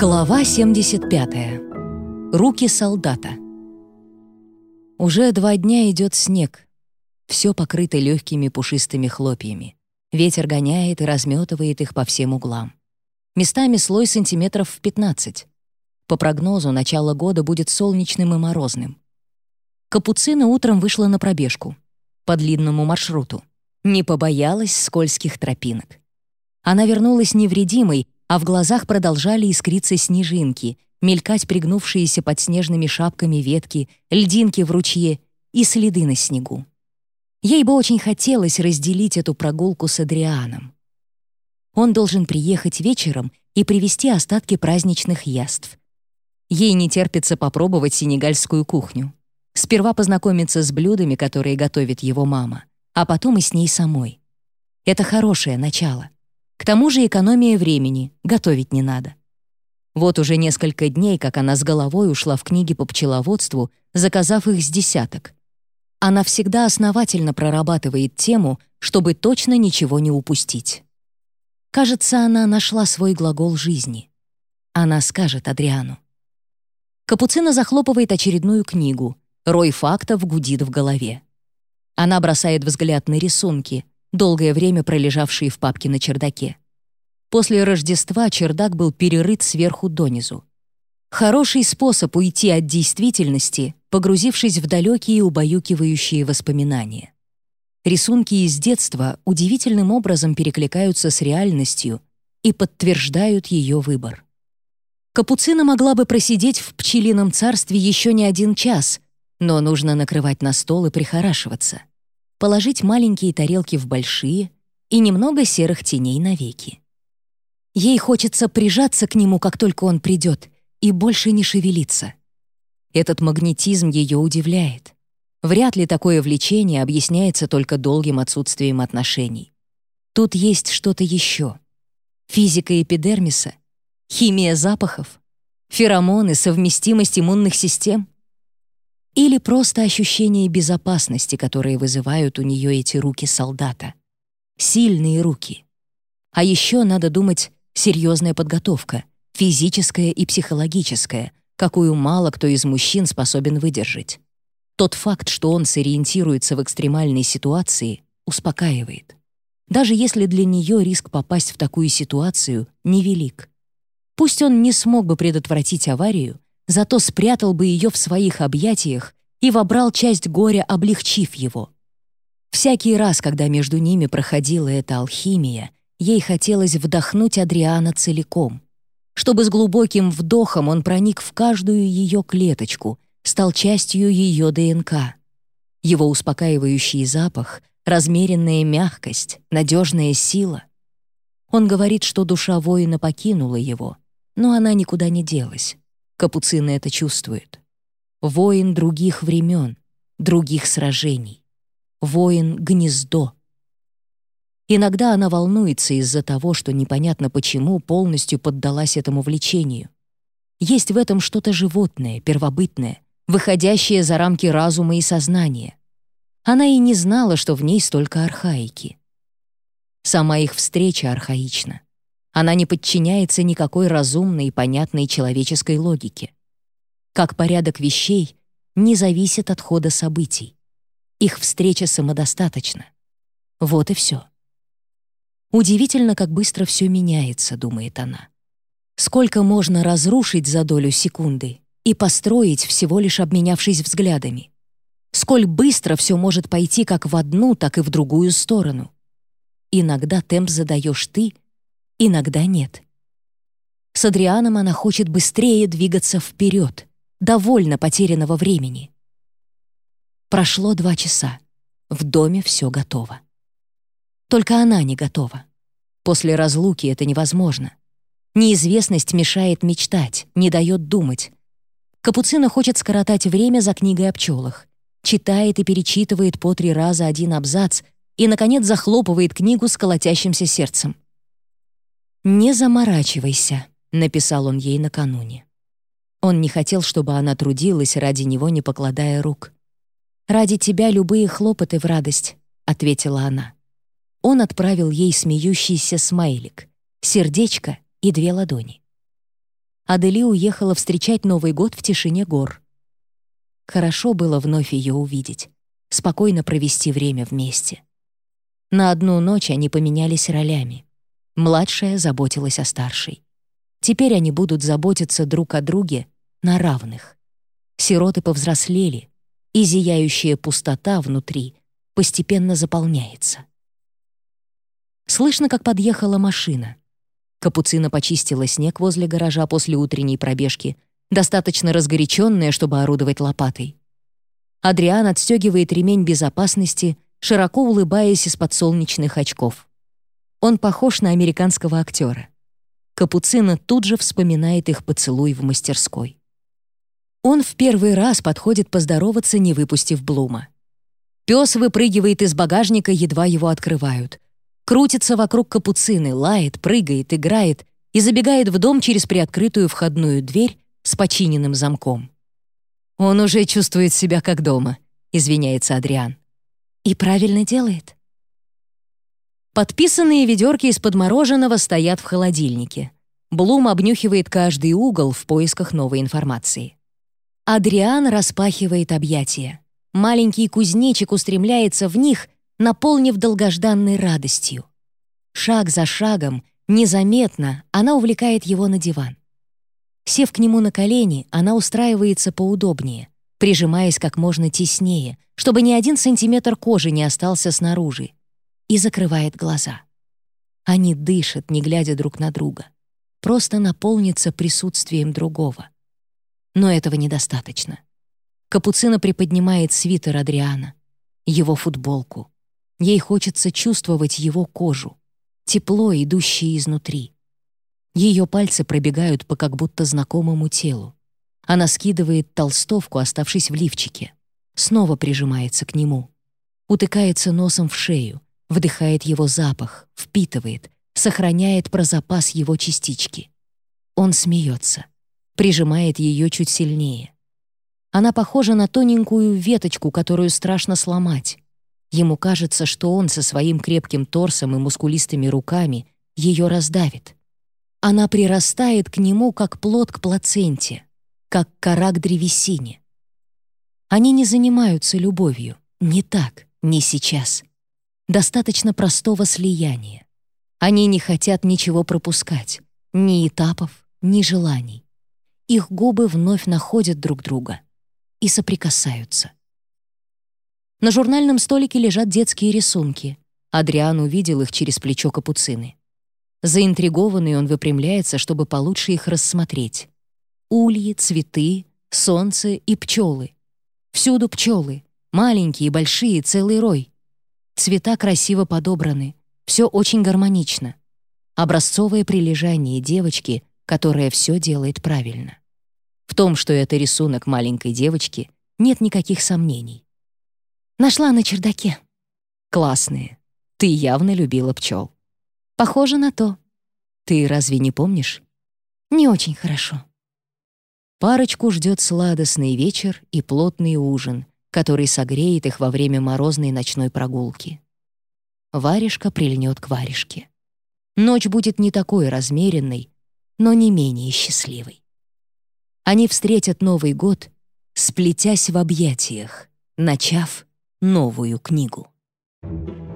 Глава 75. Руки солдата. Уже два дня идет снег. Все покрыто легкими пушистыми хлопьями. Ветер гоняет и разметывает их по всем углам. Местами слой сантиметров в 15. По прогнозу, начало года будет солнечным и морозным. Капуцина утром вышла на пробежку. По длинному маршруту. Не побоялась скользких тропинок. Она вернулась невредимой, а в глазах продолжали искриться снежинки, мелькать пригнувшиеся под снежными шапками ветки, льдинки в ручье и следы на снегу. Ей бы очень хотелось разделить эту прогулку с Адрианом. Он должен приехать вечером и привезти остатки праздничных яств. Ей не терпится попробовать сенегальскую кухню. Сперва познакомиться с блюдами, которые готовит его мама, а потом и с ней самой. Это хорошее начало. К тому же экономия времени, готовить не надо. Вот уже несколько дней, как она с головой ушла в книги по пчеловодству, заказав их с десяток. Она всегда основательно прорабатывает тему, чтобы точно ничего не упустить. Кажется, она нашла свой глагол жизни. Она скажет Адриану. Капуцина захлопывает очередную книгу. Рой фактов гудит в голове. Она бросает взгляд на рисунки — долгое время пролежавшие в папке на чердаке. После Рождества чердак был перерыт сверху донизу. Хороший способ уйти от действительности, погрузившись в далекие убаюкивающие воспоминания. Рисунки из детства удивительным образом перекликаются с реальностью и подтверждают ее выбор. Капуцина могла бы просидеть в пчелином царстве еще не один час, но нужно накрывать на стол и прихорашиваться положить маленькие тарелки в большие и немного серых теней навеки. Ей хочется прижаться к нему, как только он придет, и больше не шевелиться. Этот магнетизм ее удивляет. Вряд ли такое влечение объясняется только долгим отсутствием отношений. Тут есть что-то еще. Физика эпидермиса, химия запахов, феромоны, совместимость иммунных систем — или просто ощущение безопасности, которые вызывают у нее эти руки солдата. Сильные руки. А еще, надо думать, серьезная подготовка, физическая и психологическая, какую мало кто из мужчин способен выдержать. Тот факт, что он сориентируется в экстремальной ситуации, успокаивает. Даже если для нее риск попасть в такую ситуацию невелик. Пусть он не смог бы предотвратить аварию, зато спрятал бы ее в своих объятиях и вобрал часть горя, облегчив его. Всякий раз, когда между ними проходила эта алхимия, ей хотелось вдохнуть Адриана целиком, чтобы с глубоким вдохом он проник в каждую ее клеточку, стал частью ее ДНК. Его успокаивающий запах, размеренная мягкость, надежная сила. Он говорит, что душа воина покинула его, но она никуда не делась. Капуцины это чувствуют. Воин других времен, других сражений. Воин-гнездо. Иногда она волнуется из-за того, что непонятно почему полностью поддалась этому влечению. Есть в этом что-то животное, первобытное, выходящее за рамки разума и сознания. Она и не знала, что в ней столько архаики. Сама их встреча архаична. Она не подчиняется никакой разумной и понятной человеческой логике. Как порядок вещей не зависит от хода событий. Их встреча самодостаточна. Вот и все. Удивительно, как быстро все меняется, думает она. Сколько можно разрушить за долю секунды и построить, всего лишь обменявшись взглядами. Сколь быстро все может пойти как в одну, так и в другую сторону. Иногда темп задаешь ты — иногда нет. С Адрианом она хочет быстрее двигаться вперед, довольно потерянного времени. Прошло два часа. В доме все готово. Только она не готова. После разлуки это невозможно. Неизвестность мешает мечтать, не дает думать. Капуцина хочет скоротать время за книгой о пчелах. Читает и перечитывает по три раза один абзац и, наконец, захлопывает книгу с колотящимся сердцем. «Не заморачивайся», — написал он ей накануне. Он не хотел, чтобы она трудилась ради него, не покладая рук. «Ради тебя любые хлопоты в радость», — ответила она. Он отправил ей смеющийся смайлик, сердечко и две ладони. Адели уехала встречать Новый год в тишине гор. Хорошо было вновь ее увидеть, спокойно провести время вместе. На одну ночь они поменялись ролями. Младшая заботилась о старшей. Теперь они будут заботиться друг о друге на равных. Сироты повзрослели, и зияющая пустота внутри постепенно заполняется. Слышно, как подъехала машина. Капуцина почистила снег возле гаража после утренней пробежки, достаточно разгоряченная, чтобы орудовать лопатой. Адриан отстегивает ремень безопасности, широко улыбаясь из-под солнечных очков. Он похож на американского актера. Капуцина тут же вспоминает их поцелуй в мастерской. Он в первый раз подходит поздороваться, не выпустив Блума. Пес выпрыгивает из багажника, едва его открывают. Крутится вокруг капуцины, лает, прыгает, играет и забегает в дом через приоткрытую входную дверь с починенным замком. «Он уже чувствует себя как дома», — извиняется Адриан. «И правильно делает». Подписанные ведерки из-под мороженого стоят в холодильнике. Блум обнюхивает каждый угол в поисках новой информации. Адриан распахивает объятия. Маленький кузнечик устремляется в них, наполнив долгожданной радостью. Шаг за шагом, незаметно, она увлекает его на диван. Сев к нему на колени, она устраивается поудобнее, прижимаясь как можно теснее, чтобы ни один сантиметр кожи не остался снаружи, и закрывает глаза. Они дышат, не глядя друг на друга. Просто наполнится присутствием другого. Но этого недостаточно. Капуцина приподнимает свитер Адриана, его футболку. Ей хочется чувствовать его кожу, тепло, идущее изнутри. Ее пальцы пробегают по как будто знакомому телу. Она скидывает толстовку, оставшись в лифчике. Снова прижимается к нему. Утыкается носом в шею, вдыхает его запах, впитывает, сохраняет про запас его частички. Он смеется, прижимает ее чуть сильнее. Она похожа на тоненькую веточку, которую страшно сломать. Ему кажется, что он со своим крепким торсом и мускулистыми руками ее раздавит. Она прирастает к нему, как плод к плаценте, как кора к древесине. Они не занимаются любовью. Не так, не сейчас. Достаточно простого слияния. Они не хотят ничего пропускать. Ни этапов, ни желаний. Их губы вновь находят друг друга и соприкасаются. На журнальном столике лежат детские рисунки. Адриан увидел их через плечо капуцины. Заинтригованный он выпрямляется, чтобы получше их рассмотреть. Ульи, цветы, солнце и пчелы. Всюду пчелы, маленькие, большие, целый рой. Цвета красиво подобраны, все очень гармонично. Образцовое прилежание девочки, которая все делает правильно. В том, что это рисунок маленькой девочки, нет никаких сомнений. Нашла на чердаке. Классные. Ты явно любила пчел. Похоже на то. Ты разве не помнишь? Не очень хорошо. Парочку ждет сладостный вечер и плотный ужин, который согреет их во время морозной ночной прогулки. Варежка прильнет к варежке. Ночь будет не такой размеренной, но не менее счастливой. Они встретят Новый год, сплетясь в объятиях, начав новую книгу. Thank you.